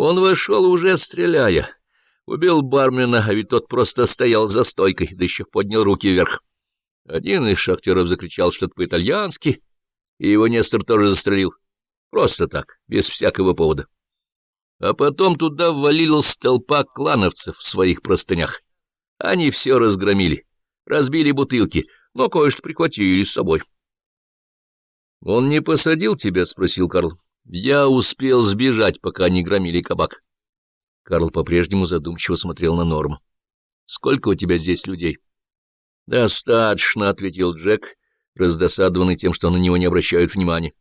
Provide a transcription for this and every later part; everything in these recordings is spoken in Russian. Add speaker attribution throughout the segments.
Speaker 1: Он вошел уже стреляя. Убил бармена, а ведь тот просто стоял за стойкой, да еще поднял руки вверх. Один из шахтеров закричал что-то по-итальянски, и его Нестор тоже застрелил. Просто так, без всякого повода. А потом туда ввалилась толпа клановцев в своих простынях. Они все разгромили, разбили бутылки, но кое-что прихватили с собой. — Он не посадил тебя? — спросил Карл. — Я успел сбежать, пока они громили кабак. Карл по-прежнему задумчиво смотрел на Норму. — Сколько у тебя здесь людей? — Достаточно, — ответил Джек, раздосадованный тем, что на него не обращают внимания.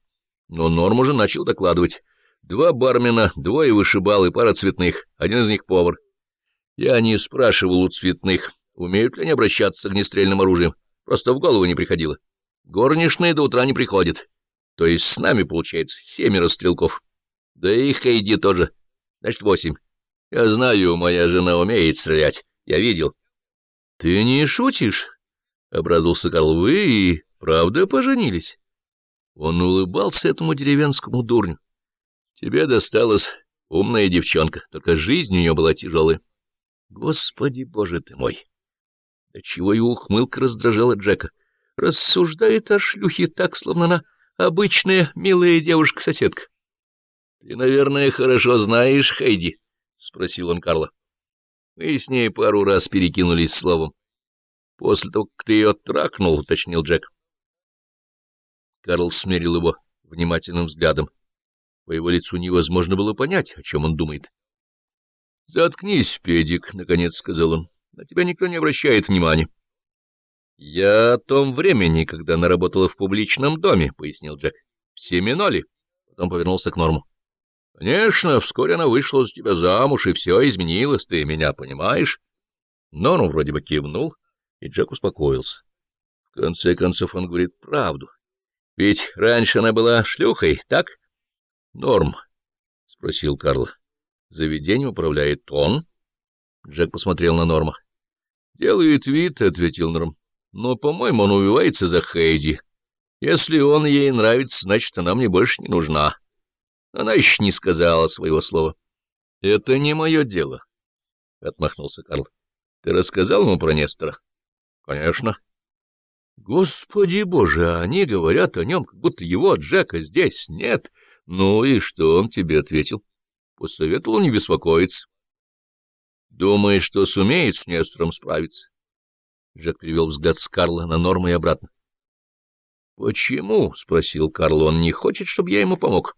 Speaker 1: Но Норм уже начал докладывать. Два бармена, двое вышибал и пара цветных, один из них повар. Я не спрашивал у цветных, умеют ли они обращаться с огнестрельным оружием. Просто в голову не приходило. Горничные до утра не приходят. То есть с нами, получается, семеро стрелков. Да и Хейди тоже. Значит, восемь. Я знаю, моя жена умеет стрелять. Я видел. — Ты не шутишь? — обрадовался Карл. — Вы и правда поженились? Он улыбался этому деревенскому дурню. — Тебе досталась умная девчонка, только жизнь у нее была тяжелая. Господи, боже ты мой! Да чего и ухмылка раздражала Джека. Рассуждает о шлюхе так, словно она обычная милая девушка-соседка. — Ты, наверное, хорошо знаешь Хейди, — спросил он Карла. Мы с ней пару раз перекинулись словом. — После того, как ты ее тракнул, — уточнил Джек. Карл смерил его внимательным взглядом. По его лицу невозможно было понять, о чем он думает. — Заткнись, педик, — наконец сказал он. — На тебя никто не обращает внимания. — Я о том времени, когда она работала в публичном доме, — пояснил Джек. — В Семиноли. Потом повернулся к Норму. — Конечно, вскоре она вышла за тебя замуж, и все изменилось, ты меня понимаешь? Норм вроде бы кивнул, и Джек успокоился. В конце концов он говорит правду. Ведь раньше она была шлюхой, так? — Норм, — спросил Карл. — Заведение управляет он? Джек посмотрел на Норма. — Делает вид, — ответил Норм. Но, по-моему, он убивается за Хейди. Если он ей нравится, значит, она мне больше не нужна. Она еще не сказала своего слова. — Это не мое дело, — отмахнулся Карл. — Ты рассказал ему про Нестора? — Конечно. — Господи боже, они говорят о нем, как будто его, Джека, здесь нет. Ну и что он тебе ответил? Посоветовал не беспокоиться. — Думаешь, что сумеет с Нестором справиться? Джек перевел взгляд с Карла на Норма и обратно. — Почему? — спросил Карл. — Он не хочет, чтобы я ему помог.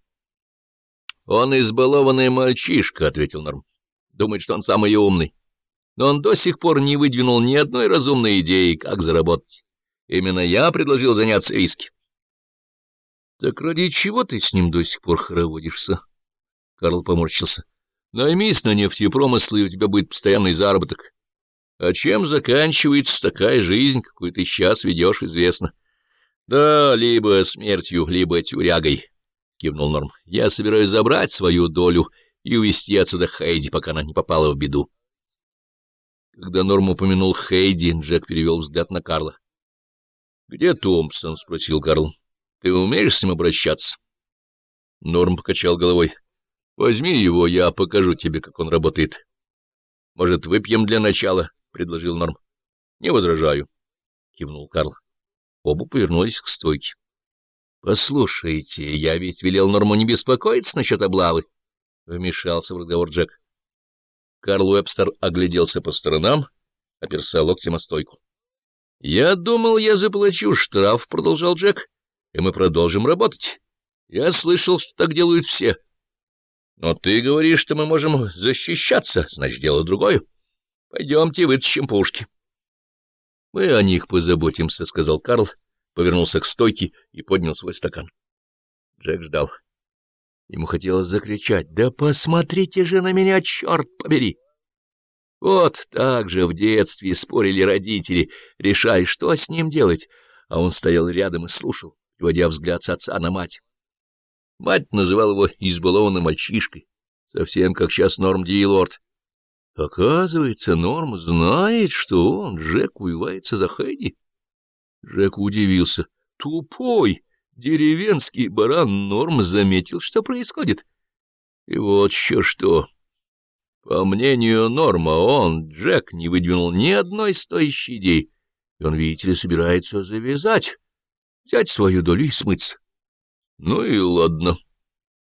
Speaker 1: — Он избалованный мальчишка, — ответил Норм. — Думает, что он самый умный. Но он до сих пор не выдвинул ни одной разумной идеи, как заработать. Именно я предложил заняться виски. — Так ради чего ты с ним до сих пор хороводишься? Карл поморщился. — Наймись на нефтепромыслы, и у тебя будет постоянный заработок. А чем заканчивается такая жизнь, какую ты сейчас ведешь, известно. Да, либо смертью, либо тюрягой, — кивнул Норм. Я собираюсь забрать свою долю и увезти отсюда Хейди, пока она не попала в беду. Когда Норм упомянул Хейди, Джек перевел взгляд на Карла. — Где Томпсон? — спросил Карл. — Ты умеешь с ним обращаться? Норм покачал головой. — Возьми его, я покажу тебе, как он работает. Может, выпьем для начала? —— предложил Норм. — Не возражаю, — кивнул Карл. Оба повернулись к стойке. — Послушайте, я ведь велел Норму не беспокоиться насчет облавы, — вмешался в разговор Джек. Карл Уэбстер огляделся по сторонам, оперся локтем о стойку. — Я думал, я заплачу штраф, — продолжал Джек, — и мы продолжим работать. Я слышал, что так делают все. Но ты говоришь, что мы можем защищаться, значит, дело другое. Пойдемте вытащим пушки. — Мы о них позаботимся, — сказал Карл, повернулся к стойке и поднял свой стакан. Джек ждал. Ему хотелось закричать. — Да посмотрите же на меня, черт побери! Вот так же в детстве спорили родители, решая, что с ним делать, а он стоял рядом и слушал, переводя взгляд с отца на мать. Мать называла его избалованным мальчишкой, совсем как сейчас Норм Дилорд. Оказывается, Норм знает, что он, Джек, убивается за Хэдди. Джек удивился. Тупой деревенский баран Норм заметил, что происходит. И вот еще что. По мнению Норма, он, Джек, не выдвинул ни одной стоящей идеи, и он, видите ли, собирается завязать, взять свою долю и смыться. Ну и ладно.